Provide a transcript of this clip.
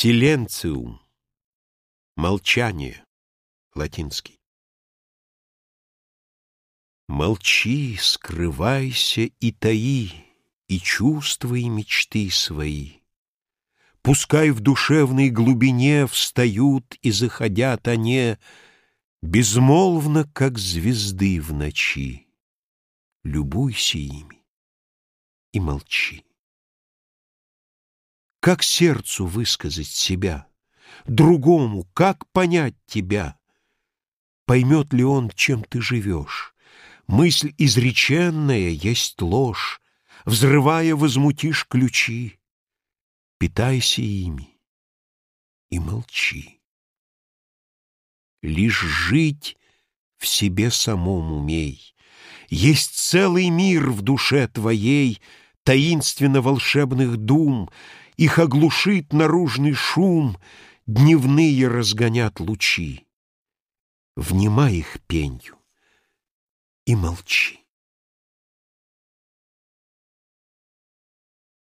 Силенциум. Молчание. Латинский. Молчи, скрывайся и таи, И чувства, и мечты свои. Пускай в душевной глубине Встают и заходят они, Безмолвно, как звезды в ночи. Любуйся ими и молчи. Как сердцу высказать себя? Другому, как понять тебя? Поймет ли он, чем ты живешь? Мысль изреченная есть ложь, Взрывая, возмутишь ключи. Питайся ими и молчи. Лишь жить в себе самом умей. Есть целый мир в душе твоей Таинственно волшебных дум, Их оглушит наружный шум, Дневные разгонят лучи. Внимай их пенью и молчи.